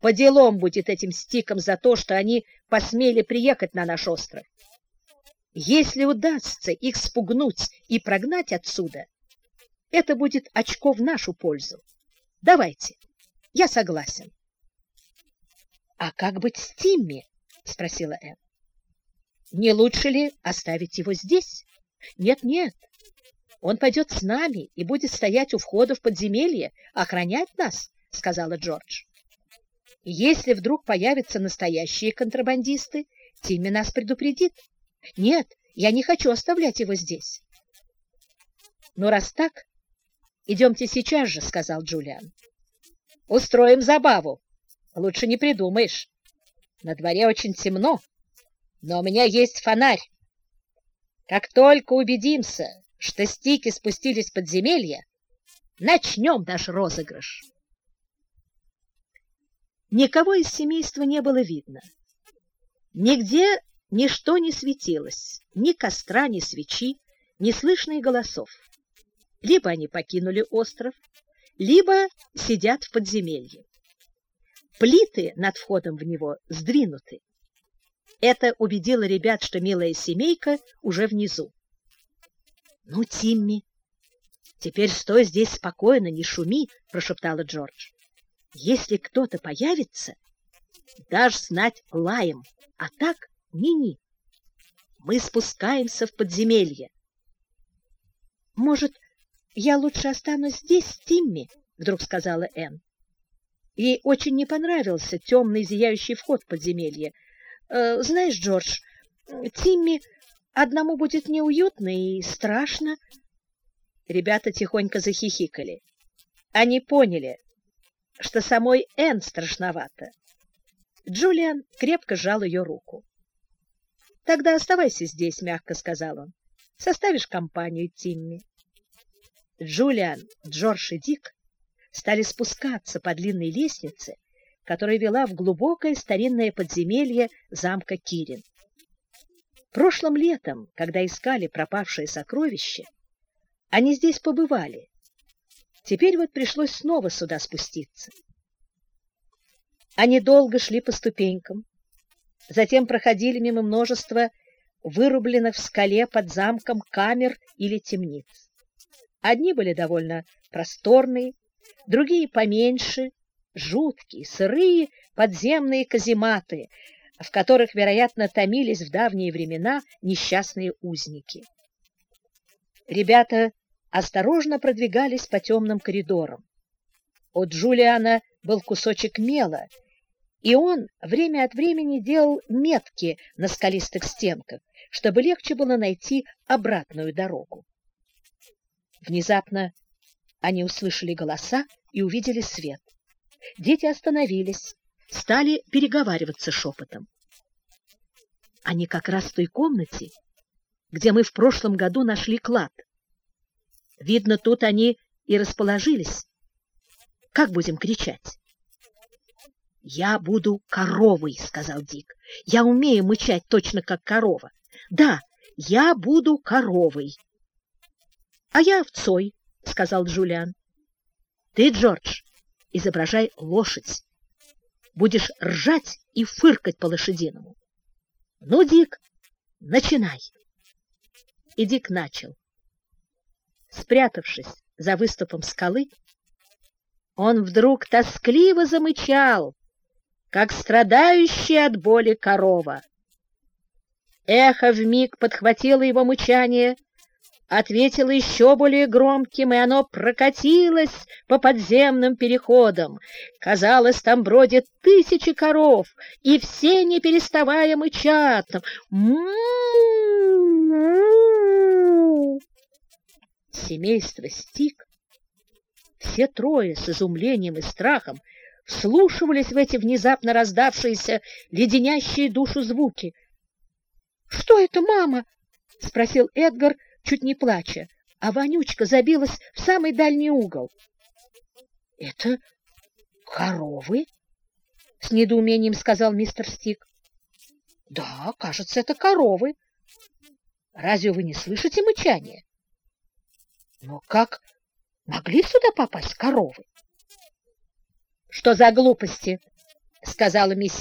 по делам будет этим стикам за то, что они посмели приехать на наш остров. Если удастся их спугнуть и прогнать отсюда, это будет очко в нашу пользу. Давайте. Я согласен. — А как быть с Тимми? — спросила Энн. — Не лучше ли оставить его здесь? Нет, — Нет-нет. Он пойдет с нами и будет стоять у входа в подземелье, охранять нас, — сказала Джордж. Если вдруг появятся настоящие контрабандисты, Тимми нас предупредит. Нет, я не хочу оставлять его здесь. Ну, раз так, идемте сейчас же, — сказал Джулиан. Устроим забаву. Лучше не придумаешь. На дворе очень темно, но у меня есть фонарь. Как только убедимся, что стики спустились в подземелье, начнем наш розыгрыш. Никого из семейства не было видно. Нигде ничто не светилось, ни костра, ни свечи, ни слышно голосов. Либо они покинули остров, либо сидят в подземелье. Плиты над входом в него сдвинуты. Это убедило ребят, что милая семейка уже внизу. — Ну, Тимми, теперь стой здесь спокойно, не шуми, — прошептала Джордж. Если кто-то появится, дашь знать лаем, а так ни-ни. Мы спускаемся в подземелье. Может, я лучше останусь здесь с Тимми, вдруг сказала Энн. Ей очень не понравился темный зияющий вход в подземелье. Э, знаешь, Джордж, Тимми одному будет неуютно и страшно. Ребята тихонько захихикали. Они поняли, что самой Энн страшновато. Джулиан крепко сжал ее руку. «Тогда оставайся здесь», — мягко сказал он. «Составишь компанию Тимми». Джулиан, Джордж и Дик стали спускаться по длинной лестнице, которая вела в глубокое старинное подземелье замка Кирин. Прошлым летом, когда искали пропавшее сокровище, они здесь побывали Теперь вот пришлось снова сюда спуститься. Они долго шли по ступенькам, затем проходили мимо множества вырубленных в скале под замком камер или темниц. Одни были довольно просторные, другие поменьше, жуткие, сырые подземные казематы, в которых, вероятно, томились в давние времена несчастные узники. Ребята осторожно продвигались по темным коридорам. У Джулиана был кусочек мела, и он время от времени делал метки на скалистых стенках, чтобы легче было найти обратную дорогу. Внезапно они услышали голоса и увидели свет. Дети остановились, стали переговариваться шепотом. Они как раз в той комнате, где мы в прошлом году нашли клад. Видно, тут они и расположились. Как будем кричать? «Я буду коровой», — сказал Дик. «Я умею мычать точно как корова. Да, я буду коровой». «А я овцой», — сказал Джулиан. «Ты, Джордж, изображай лошадь. Будешь ржать и фыркать по-лошадиному. Ну, Дик, начинай». И Дик начал. Спрятавшись за выступом скалы, он вдруг тоскливо замычал, как страдающий от боли корова. Эхо вмиг подхватило его мычание, ответило еще более громким, и оно прокатилось по подземным переходам. Казалось, там бродят тысячи коров, и все, не переставая, мычат. М-м-м! Семейство Стик, все трое с изумлением и страхом вслушивались в эти внезапно раздавшиеся, леденящие душу звуки. — Что это, мама? — спросил Эдгар, чуть не плача, а Вонючка забилась в самый дальний угол. — Это коровы? — с недоумением сказал мистер Стик. — Да, кажется, это коровы. Разве вы не слышите мычания? Но как могли сюда попасть коровы? Что за глупости? сказала миссис